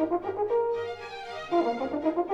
Et hoc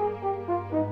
Thank you.